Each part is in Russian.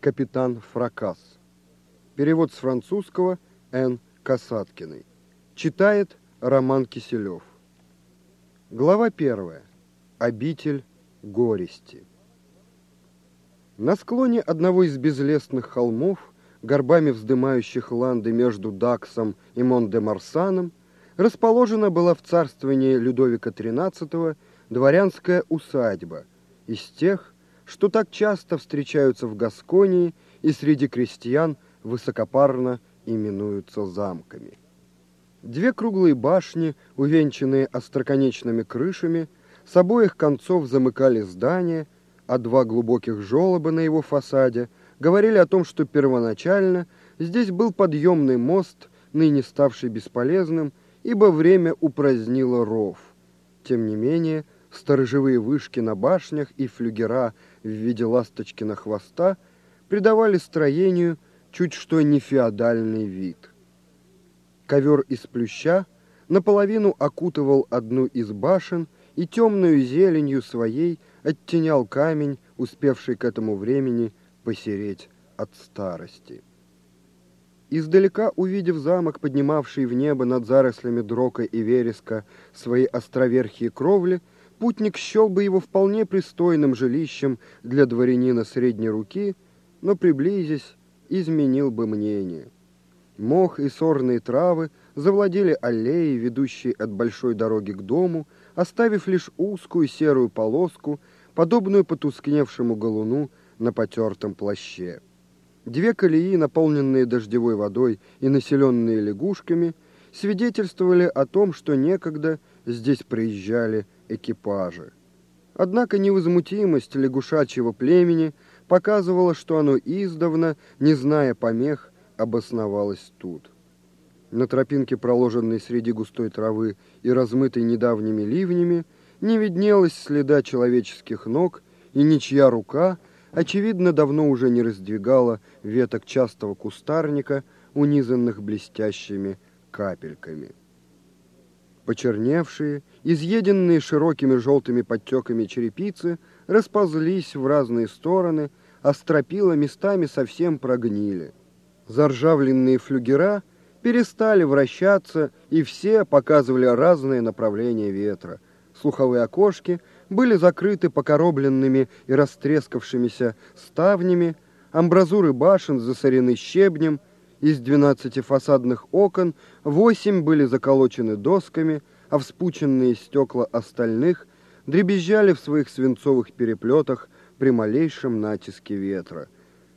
Капитан Фракас. Перевод с французского Н. Касаткиной. Читает Роман Киселев. Глава первая. Обитель горести. На склоне одного из безлесных холмов, горбами вздымающих ланды между Даксом и Мон-де-Марсаном, расположена была в царствовании Людовика XIII дворянская усадьба из тех, что так часто встречаются в Гасконии и среди крестьян высокопарно именуются замками. Две круглые башни, увенчанные остроконечными крышами, с обоих концов замыкали здание, а два глубоких желоба на его фасаде говорили о том, что первоначально здесь был подъемный мост, ныне ставший бесполезным, ибо время упразднило ров. Тем не менее, сторожевые вышки на башнях и флюгера в виде ласточки на хвоста придавали строению чуть что не феодальный вид. Ковер из плюща наполовину окутывал одну из башен и темную зеленью своей оттенял камень, успевший к этому времени посереть от старости. Издалека, увидев замок, поднимавший в небо над зарослями дрока и вереска свои островерхие кровли, Путник счел бы его вполне пристойным жилищем для дворянина средней руки, но, приблизясь, изменил бы мнение. Мох и сорные травы завладели аллеей, ведущей от большой дороги к дому, оставив лишь узкую серую полоску, подобную потускневшему галуну на потертом плаще. Две колеи, наполненные дождевой водой и населенные лягушками, свидетельствовали о том, что некогда здесь приезжали экипажи. Однако невозмутимость лягушачьего племени показывала, что оно издавна, не зная помех, обосновалось тут. На тропинке, проложенной среди густой травы и размытой недавними ливнями, не виднелось следа человеческих ног, и ничья рука, очевидно, давно уже не раздвигала веток частого кустарника, унизанных блестящими капельками. Почерневшие, изъеденные широкими желтыми подтеками черепицы, расползлись в разные стороны, а стропила местами совсем прогнили. Заржавленные флюгера перестали вращаться, и все показывали разные направления ветра. Слуховые окошки были закрыты покоробленными и растрескавшимися ставнями, амбразуры башен засорены щебнем, из двенадцати фасадных окон восемь были заколочены досками, а вспученные стекла остальных дребезжали в своих свинцовых переплетах при малейшем натиске ветра.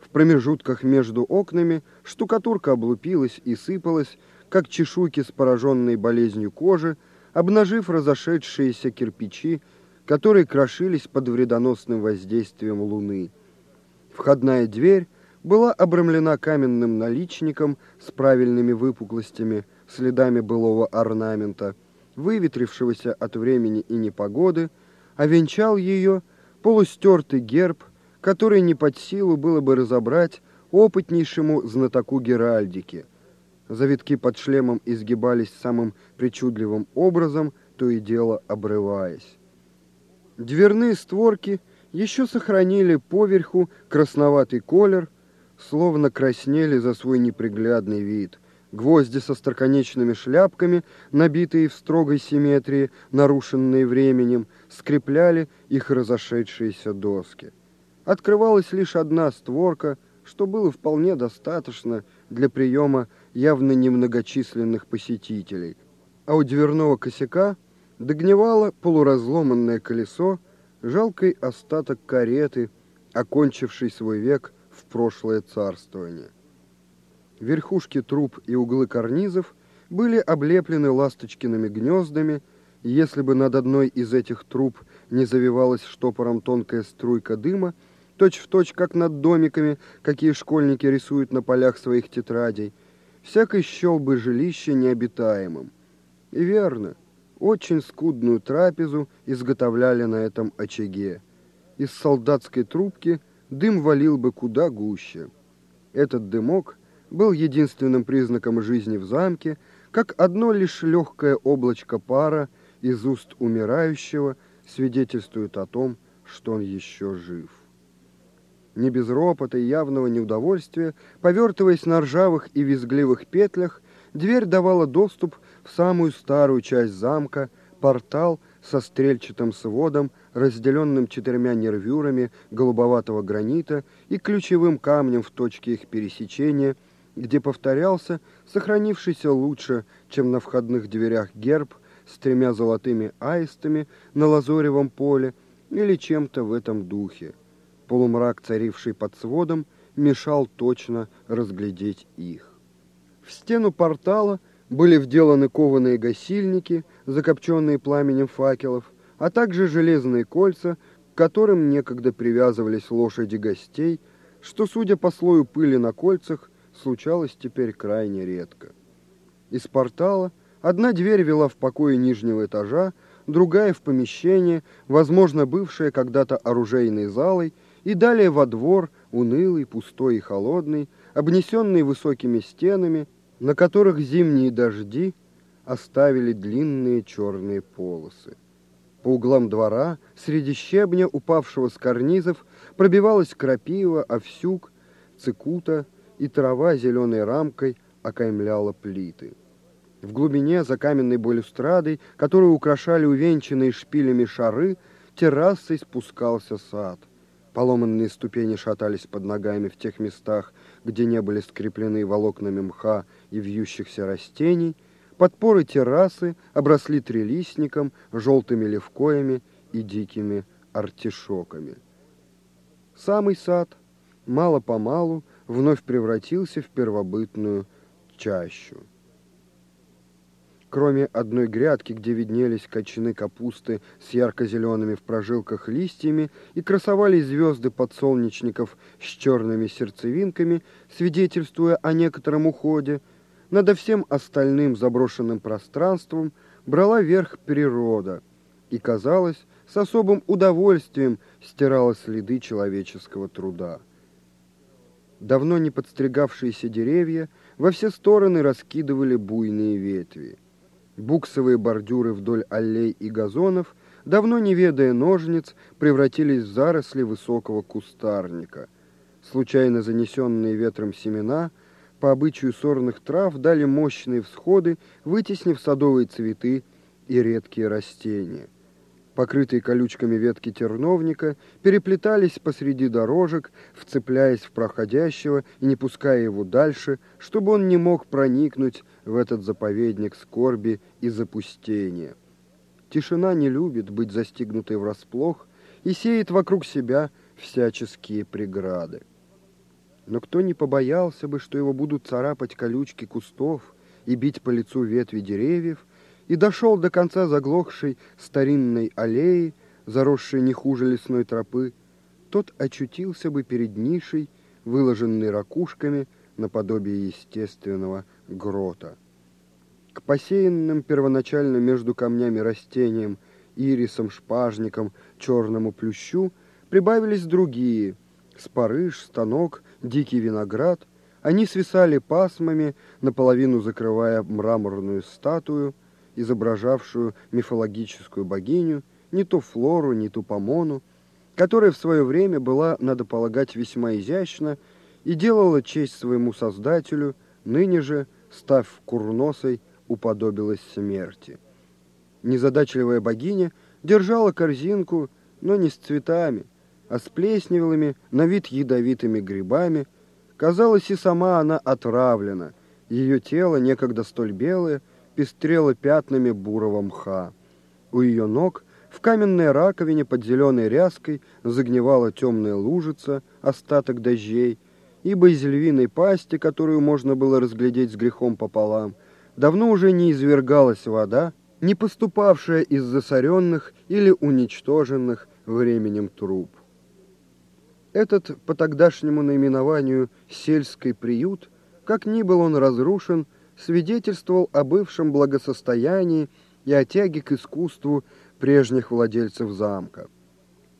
В промежутках между окнами штукатурка облупилась и сыпалась, как чешуйки с пораженной болезнью кожи, обнажив разошедшиеся кирпичи, которые крошились под вредоносным воздействием луны. Входная дверь была обрамлена каменным наличником с правильными выпуклостями, следами былого орнамента, выветрившегося от времени и непогоды, а венчал ее полустертый герб, который не под силу было бы разобрать опытнейшему знатоку Геральдики. Завитки под шлемом изгибались самым причудливым образом, то и дело обрываясь. Дверные створки еще сохранили поверху красноватый колер, словно краснели за свой неприглядный вид. Гвозди со строконечными шляпками, набитые в строгой симметрии, нарушенные временем, скрепляли их разошедшиеся доски. Открывалась лишь одна створка, что было вполне достаточно для приема явно немногочисленных посетителей. А у дверного косяка догнивало полуразломанное колесо, жалкий остаток кареты, окончивший свой век в прошлое царствование. Верхушки труб и углы карнизов были облеплены ласточкиными гнездами, и если бы над одной из этих труб не завивалась штопором тонкая струйка дыма, точь-в-точь, точь, как над домиками, какие школьники рисуют на полях своих тетрадей, всякий счел бы жилище необитаемым. И верно, очень скудную трапезу изготовляли на этом очаге. Из солдатской трубки – дым валил бы куда гуще. Этот дымок был единственным признаком жизни в замке, как одно лишь легкое облачко пара из уст умирающего свидетельствует о том, что он еще жив. Не без ропота и явного неудовольствия, повертываясь на ржавых и визгливых петлях, дверь давала доступ в самую старую часть замка, портал со стрельчатым сводом, разделенным четырьмя нервюрами голубоватого гранита и ключевым камнем в точке их пересечения, где повторялся сохранившийся лучше, чем на входных дверях герб с тремя золотыми аистами на лазоревом поле или чем-то в этом духе. Полумрак, царивший под сводом, мешал точно разглядеть их. В стену портала были вделаны кованые гасильники, закопченные пламенем факелов, а также железные кольца, к которым некогда привязывались лошади гостей, что, судя по слою пыли на кольцах, случалось теперь крайне редко. Из портала одна дверь вела в покое нижнего этажа, другая в помещение, возможно, бывшее когда-то оружейной залой, и далее во двор, унылый, пустой и холодный, обнесенный высокими стенами, на которых зимние дожди оставили длинные черные полосы. По углам двора, среди щебня, упавшего с карнизов, пробивалась крапива, овсюк, цикута, и трава зеленой рамкой окаймляла плиты. В глубине, за каменной балюстрадой, которую украшали увенчанные шпилями шары, террасой спускался сад. Поломанные ступени шатались под ногами в тех местах, где не были скреплены волокнами мха и вьющихся растений, подпоры террасы обросли трелистником, желтыми левкоями и дикими артишоками. Самый сад мало-помалу вновь превратился в первобытную чащу. Кроме одной грядки, где виднелись кочаны капусты с ярко-зелеными в прожилках листьями и красовались звезды подсолнечников с черными сердцевинками, свидетельствуя о некотором уходе, над всем остальным заброшенным пространством брала верх природа и, казалось, с особым удовольствием стирала следы человеческого труда. Давно не подстригавшиеся деревья во все стороны раскидывали буйные ветви. Буксовые бордюры вдоль аллей и газонов, давно не ведая ножниц, превратились в заросли высокого кустарника. Случайно занесенные ветром семена по обычаю сорных трав дали мощные всходы, вытеснив садовые цветы и редкие растения покрытые колючками ветки терновника, переплетались посреди дорожек, вцепляясь в проходящего и не пуская его дальше, чтобы он не мог проникнуть в этот заповедник скорби и запустения. Тишина не любит быть застигнутой врасплох и сеет вокруг себя всяческие преграды. Но кто не побоялся бы, что его будут царапать колючки кустов и бить по лицу ветви деревьев, и дошел до конца заглохшей старинной аллеи, заросшей не хуже лесной тропы, тот очутился бы перед нишей, выложенной ракушками наподобие естественного грота. К посеянным первоначально между камнями растениям, ирисом, шпажником, черному плющу прибавились другие – спарыш, станок, дикий виноград. Они свисали пасмами, наполовину закрывая мраморную статую – изображавшую мифологическую богиню, не то Флору, не то Помону, которая в свое время была, надо полагать, весьма изящна и делала честь своему создателю, ныне же, став курносой, уподобилась смерти. Незадачливая богиня держала корзинку, но не с цветами, а с плесневелыми, на вид ядовитыми грибами. Казалось, и сама она отравлена. Ее тело, некогда столь белое, пестрела пятнами бурого мха. У ее ног в каменной раковине под зеленой ряской загнивала темная лужица, остаток дождей, ибо из львиной пасти, которую можно было разглядеть с грехом пополам, давно уже не извергалась вода, не поступавшая из засоренных или уничтоженных временем труб. Этот по тогдашнему наименованию сельский приют, как ни был он разрушен, свидетельствовал о бывшем благосостоянии и о тяге к искусству прежних владельцев замка.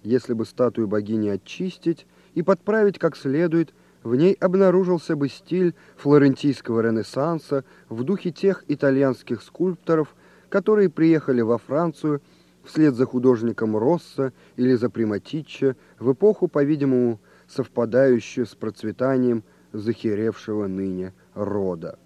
Если бы статую богини очистить и подправить как следует, в ней обнаружился бы стиль флорентийского ренессанса в духе тех итальянских скульпторов, которые приехали во Францию вслед за художником Росса или за Приматиччо в эпоху, по-видимому, совпадающее с процветанием захеревшего ныне рода.